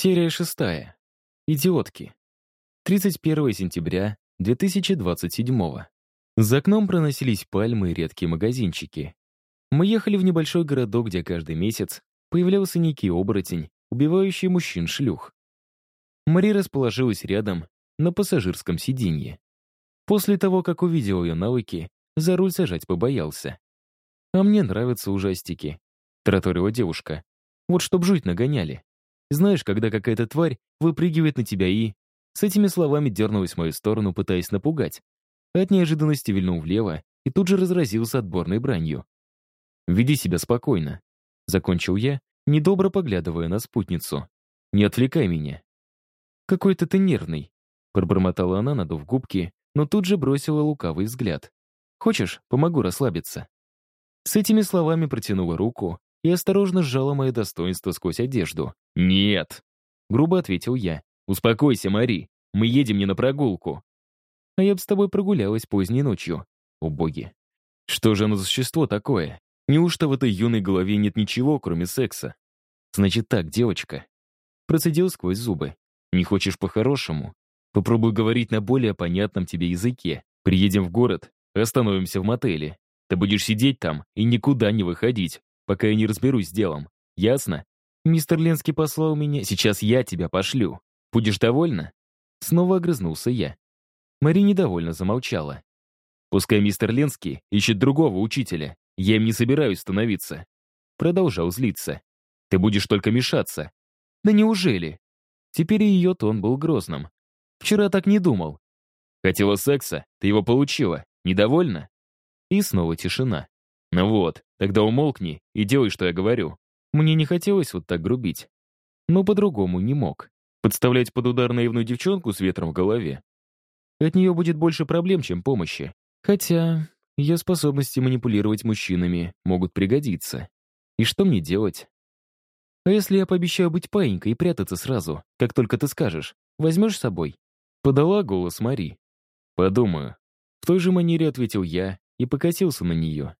Серия шестая. Идиотки. 31 сентября 2027 За окном проносились пальмы и редкие магазинчики. Мы ехали в небольшой городок, где каждый месяц появлялся некий оборотень, убивающий мужчин-шлюх. Мари расположилась рядом, на пассажирском сиденье. После того, как увидел ее навыки, за руль сажать побоялся. «А мне нравятся ужастики», — тараторила девушка. «Вот чтоб жуть нагоняли. Знаешь, когда какая-то тварь выпрыгивает на тебя и...» С этими словами дернулась в мою сторону, пытаясь напугать. От неожиданности вильнул влево и тут же разразился отборной бранью. «Веди себя спокойно», — закончил я, недобро поглядывая на спутницу. «Не отвлекай меня». «Какой-то ты нервный», — пробормотала она, надув губки, но тут же бросила лукавый взгляд. «Хочешь, помогу расслабиться?» С этими словами протянула руку и осторожно сжала мое достоинство сквозь одежду. «Нет!» — грубо ответил я. «Успокойся, Мари, мы едем не на прогулку». «А я бы с тобой прогулялась поздней ночью». О. Что же оно за существо такое? Неужто в этой юной голове нет ничего, кроме секса? Значит так, девочка. Процедил сквозь зубы. Не хочешь по-хорошему? Попробуй говорить на более понятном тебе языке. Приедем в город, остановимся в мотеле. Ты будешь сидеть там и никуда не выходить, пока я не разберусь с делом. Ясно? Мистер Ленский послал меня, сейчас я тебя пошлю. Будешь довольна?» Снова огрызнулся я. Мари недовольно замолчала. «Пускай мистер Ленский ищет другого учителя. Я им не собираюсь становиться». Продолжал злиться. «Ты будешь только мешаться». «Да неужели?» Теперь ее тон был грозным. «Вчера так не думал». «Хотела секса, ты его получила. Недовольна?» И снова тишина. «Ну вот, тогда умолкни и делай, что я говорю». Мне не хотелось вот так грубить. Но по-другому не мог. Подставлять под удар наивную девчонку с ветром в голове. От нее будет больше проблем, чем помощи. Хотя ее способности манипулировать мужчинами могут пригодиться. И что мне делать? А если я пообещаю быть паинькой и прятаться сразу, как только ты скажешь? Возьмешь с собой?» Подала голос Мари. «Подумаю». В той же манере ответил я и покосился на нее.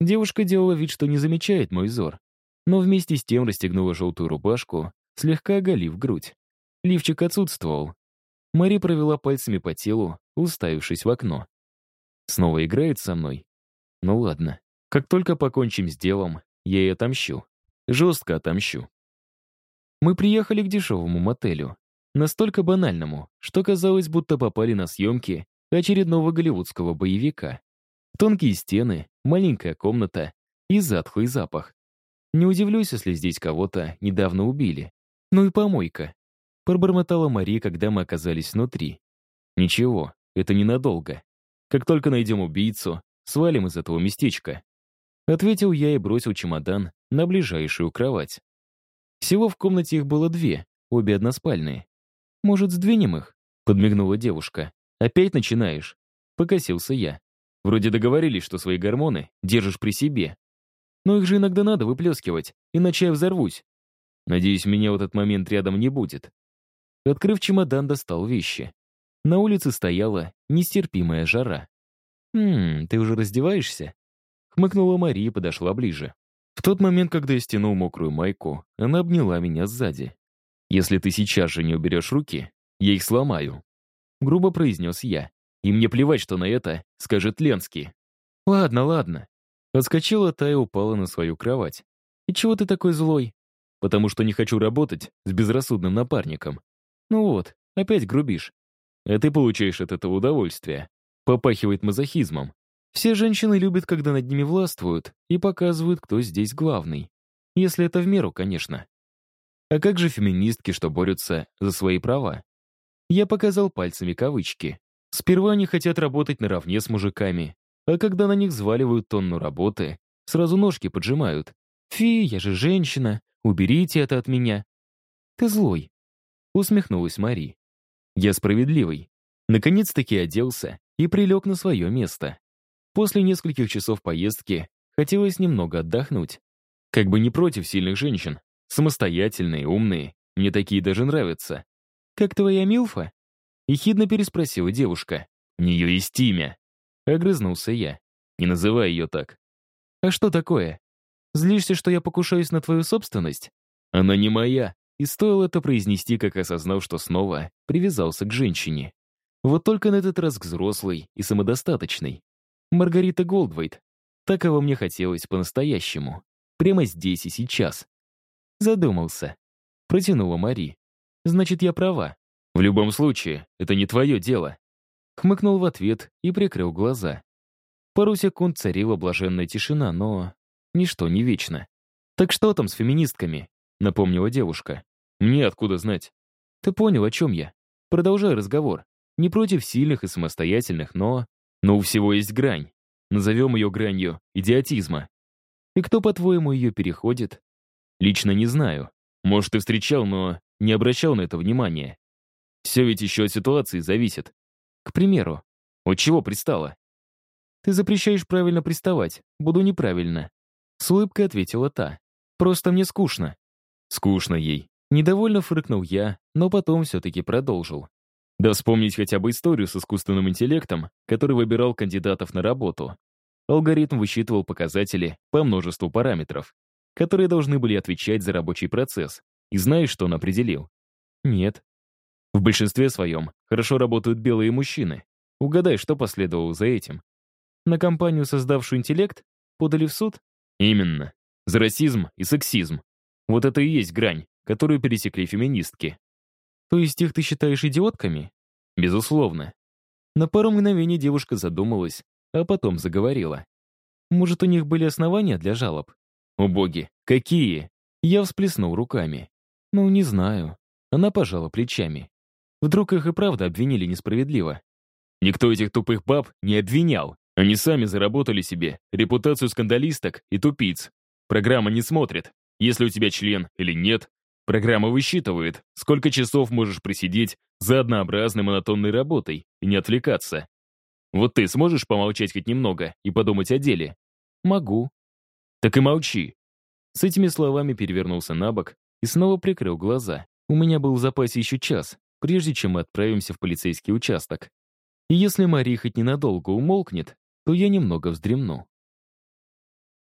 Девушка делала вид, что не замечает мой взор, но вместе с тем расстегнула желтую рубашку, слегка оголив грудь. Лифчик отсутствовал. Мари провела пальцами по телу, уставившись в окно. Снова играет со мной? Ну ладно. Как только покончим с делом, я ей отомщу. Жестко отомщу. Мы приехали к дешевому мотелю. Настолько банальному, что казалось, будто попали на съемки очередного голливудского боевика. Тонкие стены, маленькая комната и затхлый запах. Не удивлюсь, если здесь кого-то недавно убили. Ну и помойка. Пробормотала Мари, когда мы оказались внутри. Ничего, это ненадолго. Как только найдем убийцу, свалим из этого местечка. Ответил я и бросил чемодан на ближайшую кровать. Всего в комнате их было две, обе односпальные. «Может, сдвинем их?» — подмигнула девушка. «Опять начинаешь?» — покосился я. Вроде договорились, что свои гормоны держишь при себе. Но их же иногда надо выплескивать, иначе я взорвусь. Надеюсь, меня в этот момент рядом не будет. Открыв чемодан, достал вещи. На улице стояла нестерпимая жара. «Хм, ты уже раздеваешься?» Хмыкнула Мария и подошла ближе. В тот момент, когда я стянул мокрую майку, она обняла меня сзади. «Если ты сейчас же не уберешь руки, я их сломаю», — грубо произнес я. И мне плевать, что на это скажет Ленский. Ладно, ладно. Отскочила та и упала на свою кровать. И чего ты такой злой? Потому что не хочу работать с безрассудным напарником. Ну вот, опять грубишь. А ты получаешь от этого удовольствие. Попахивает мазохизмом. Все женщины любят, когда над ними властвуют и показывают, кто здесь главный. Если это в меру, конечно. А как же феминистки, что борются за свои права? Я показал пальцами кавычки. Сперва они хотят работать наравне с мужиками, а когда на них взваливают тонну работы, сразу ножки поджимают. «Фи, я же женщина, уберите это от меня». «Ты злой», — усмехнулась Мари. «Я справедливый. Наконец-таки оделся и прилег на свое место. После нескольких часов поездки хотелось немного отдохнуть. Как бы не против сильных женщин. Самостоятельные, умные. Мне такие даже нравятся. Как твоя Милфа? Ехидно переспросила девушка. «У нее есть имя». Огрызнулся я. «Не называй ее так». «А что такое? Злишься, что я покушаюсь на твою собственность?» «Она не моя», и стоило это произнести, как осознал, что снова привязался к женщине. Вот только на этот раз к взрослой и самодостаточной. Маргарита Голдвейт. Так его мне хотелось по-настоящему. Прямо здесь и сейчас. Задумался. Протянула Мари. Значит, я права. В любом случае, это не твое дело. Хмыкнул в ответ и прикрыл глаза. Пару секунд царила блаженная тишина, но ничто не вечно. «Так что там с феминистками?» — напомнила девушка. «Мне откуда знать?» «Ты понял, о чем я. Продолжай разговор. Не против сильных и самостоятельных, но... Но у всего есть грань. Назовем ее гранью идиотизма. И кто, по-твоему, ее переходит? Лично не знаю. Может, ты встречал, но не обращал на это внимания. Все ведь еще от ситуации зависит. К примеру, от чего пристала? Ты запрещаешь правильно приставать. Буду неправильно. С улыбкой ответила та. Просто мне скучно. Скучно ей. Недовольно фыркнул я, но потом все-таки продолжил. Да вспомнить хотя бы историю с искусственным интеллектом, который выбирал кандидатов на работу. Алгоритм высчитывал показатели по множеству параметров, которые должны были отвечать за рабочий процесс. И знаешь, что он определил? Нет. В большинстве своем хорошо работают белые мужчины. Угадай, что последовало за этим. На компанию, создавшую интеллект, подали в суд? Именно. За расизм и сексизм. Вот это и есть грань, которую пересекли феминистки. То есть их ты считаешь идиотками? Безусловно. На пару мгновений девушка задумалась, а потом заговорила. Может, у них были основания для жалоб? О боги, какие? Я всплеснул руками. Ну, не знаю. Она пожала плечами. Вдруг их и правда обвинили несправедливо. Никто этих тупых баб не обвинял. Они сами заработали себе репутацию скандалисток и тупиц. Программа не смотрит, если у тебя член или нет, Программа высчитывает, сколько часов можешь просидеть за однообразной монотонной работой и не отвлекаться. Вот ты сможешь помолчать хоть немного и подумать о деле? Могу. Так и молчи. С этими словами перевернулся на бок и снова прикрыл глаза. У меня был в запасе еще час, прежде чем мы отправимся в полицейский участок. И если Мари хоть ненадолго умолкнет, то я немного вздремну.